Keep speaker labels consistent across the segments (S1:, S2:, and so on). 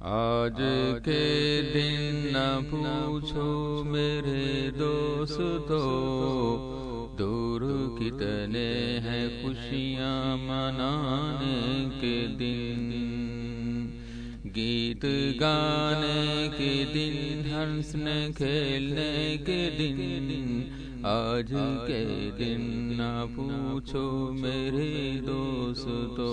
S1: آج کے دن نہ پوچھو میرے دوستو، دور کتنے ہیں خوشیاں منانے کے دن۔ گیت گانے کے دن ہنسنے کھیلنے کے دن۔ آج کے دن نہ پوچھو میرے دوستو۔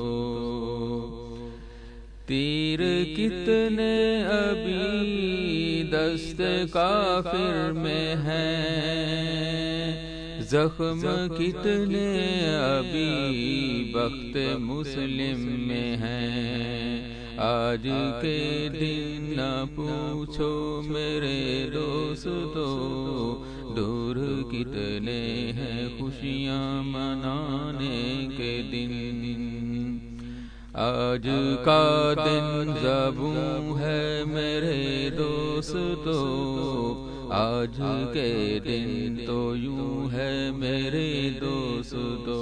S1: تیر کتنے ابھی دست کافر میں ہیں؟ زخم کتنے ابھی بخت مسلم میں ہیں؟ آج کے دن نہ پوچھو میرے دوستو دور کتنے ہیں خوشیاں منانے کے دن؟ آج کا دن زبوں ہے میرے دوستو، آج کے دن تو یوں ہے میرے دوستو۔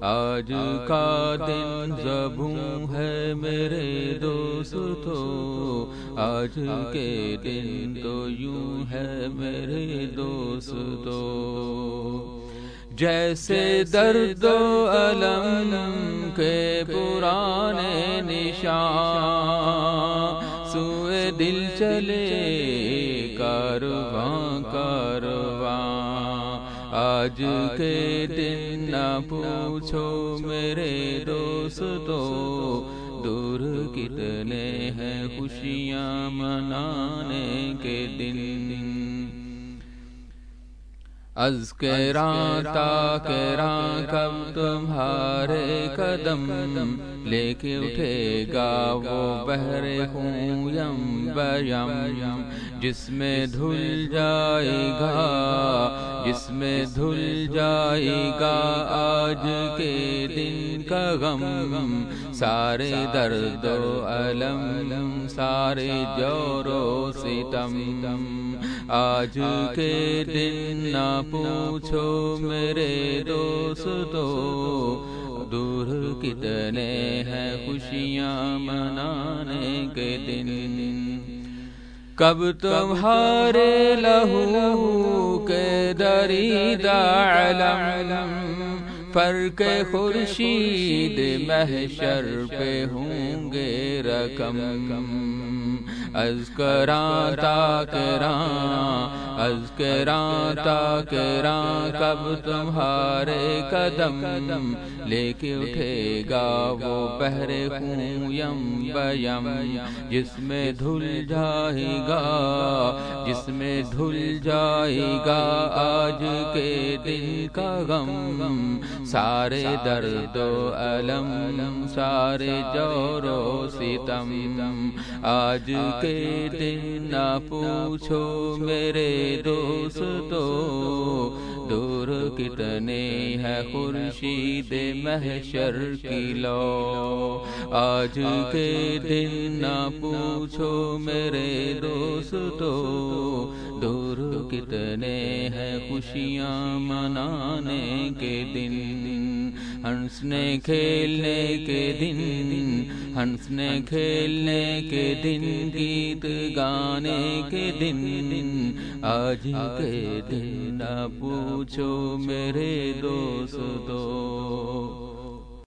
S1: آج کا دن زبوں ہے میرے دوستو، آج کے دن تو یوں ہے میرے دوستو۔ جیسے درد و علم کے پرانے نشان سوئے دل چلے کارواں کارواں آج کے دن نہ پوچھو میرے دوستو دور کتنے ہیں خوشیاں منانے کے دن؟ از کے تا کے کب تمہارے قدم لے کے اٹھے گا وہ بہرے ہوں یم بیم جس میں دھل جائے گا جس میں دھل جائے گا آج کے دن۔ کا غم. سارے درد و علم، سارے جورو ستم. آج کے دن نہ پوچھو میرے دوستو، دور کتنے ہیں خوشیاں منانے کے دن. کب تمہارے لہو کے دری پر کے خورشید محشر پہ ہوں گے رقم از کراں تا کراں از کراں تا کراں کب تمہارے قدم لے کے اٹھے گا وہ پہرے خون یم بیم جس میں دھل جائے گا جس میں دھل جائے گا آج کے دن کا غم۔ سارے درد و علم سارے جور و ستم۔ آج کے دن نہ پوچھو میرے دوستو۔ دور کتنے ہے خورشید محشر کی لو۔ آج کے دن نہ پوچھو میرے دوستو۔ دور کتنے ہیں خوشیاں منانے کے دن ہنسنے کھیلنے کے دن ہنسنے کھیلنے کے دن، گیت گانے کے دن، آج کے دن نہ پوچھو میرے دوستو۔